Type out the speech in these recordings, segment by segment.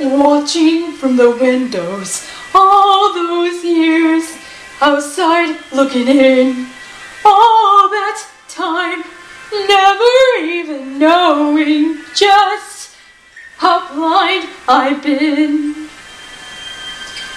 watching from the windows all those years, outside looking in, all that time, never even knowing just how blind I've been.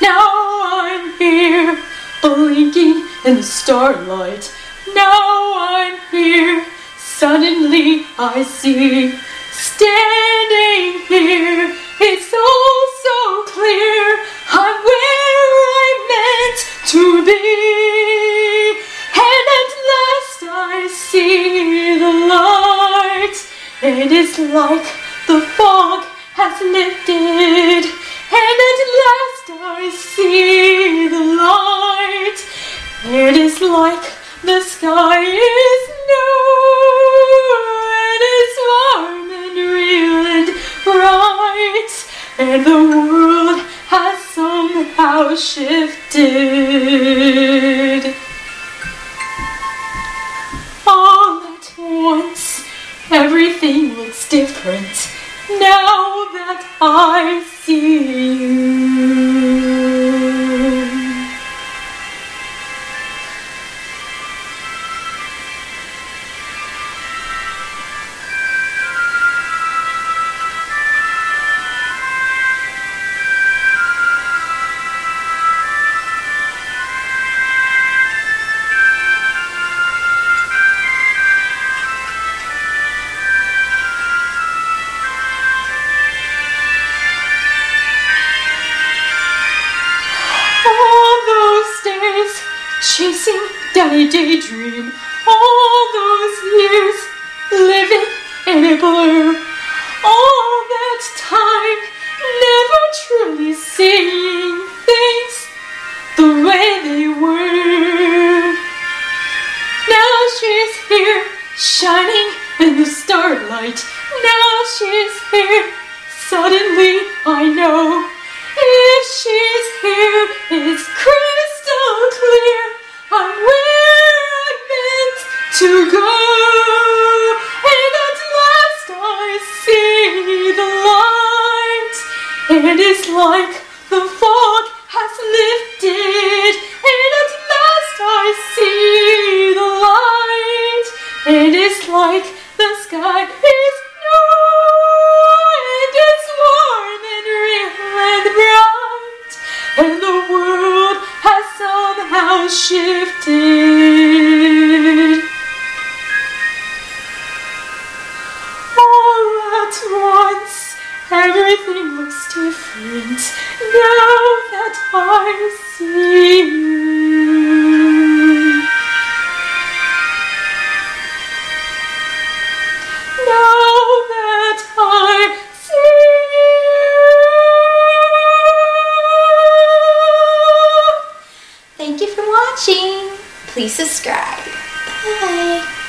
Now I'm here, blinking in the starlight. Now I'm here, suddenly I see, standing here. It's all so clear. I'm where I'm meant to be. And at last I see the light. It is like the fog has lifted. And at last I see the light. And the world has somehow shifted. All at once, everything looks different chasing a daydream. All those years living in a blur. All that time never truly seeing things the way they were. Now she's here, shining in the starlight. Now she's here, suddenly I know. If she's here, it's crystal to go. And at last I see the light. It is like the fog has lifted. And at last I see the light. It is like the sky is new. And it's warm and real and bright. And the world has somehow shifted. At once, everything looks different now that I see you. Now that I see you. Thank you for watching. Please subscribe. Bye.